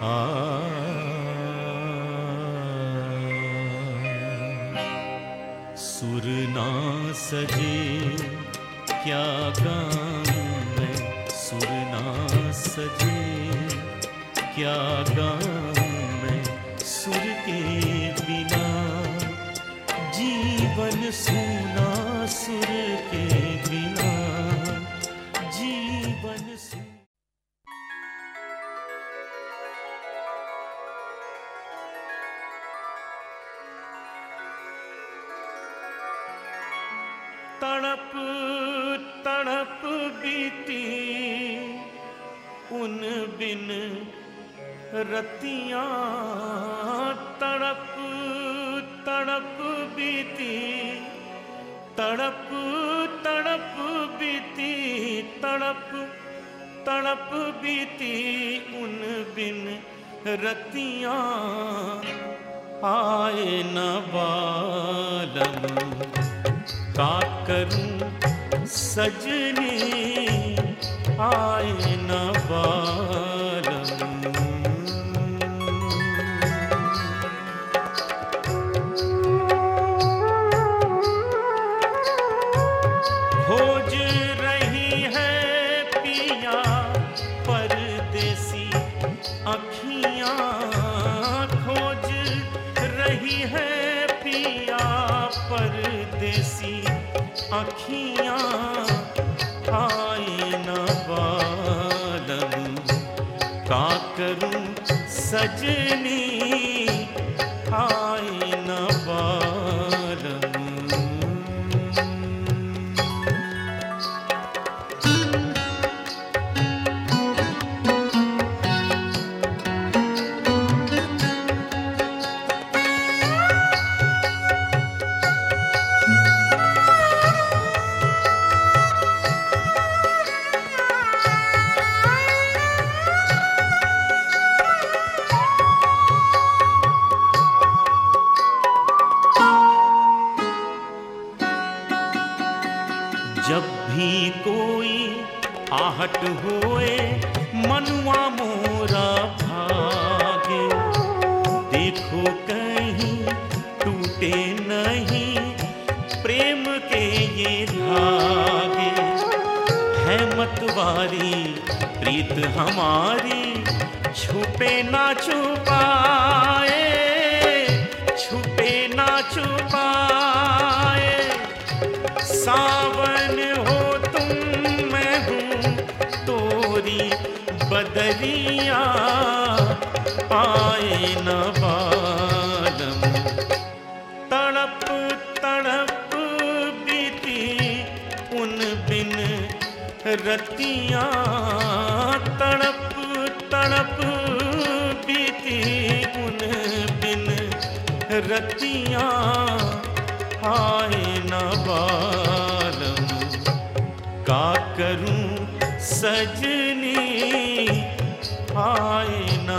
सुर ना सजे, क्या गाऊं मैं सुर ना सजे, क्या गाऊं मैं सुर के बिना जीवन सुना तड़प तड़प बीती। उन बिन रतियाँ तड़प तड़प बीती। तड़प तड़प बीती, तड़प तड़प बीती। उन बिन रतियाँ आए न बालम। सजनी आए न बालम। खोज रही है पिया परदेसी अखियाँ, खोज रही है पिया परदेसी अखियाँ आए न बालम का करूँ सजनी आए न बालम भी कोई आहट होए, मनुआ मोरा भागे। देखो कहीं टूटे नहीं, प्रेम के ये धागे। है मतवारी प्रीत हमारी, छुपे ना छुपाए, छुपे ना छुपाए। सावन बदरिया आए न बालम। तड़प तड़प बीती उन बिन रतियाँ। तड़प तड़प बीती उन बिन रतियाँ। आए न बालम। का करूँ सजनी आए न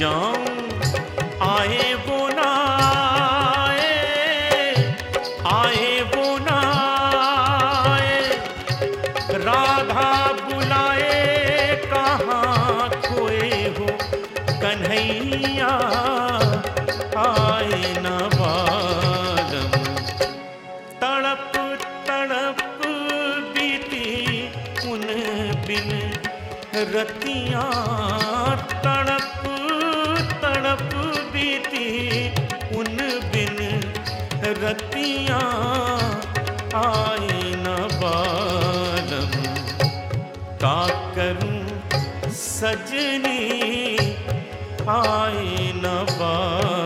जाऊँ, आए वो ना आए आए वो ना आए। राधा बुलाए, कहाँ खोए हो कन्हैया? आए ना बालम। तड़प तड़प बीती उन बिन रतियाँ तड़प रतियाँ आई न बालम। का करूँ सजनी आई न बालम।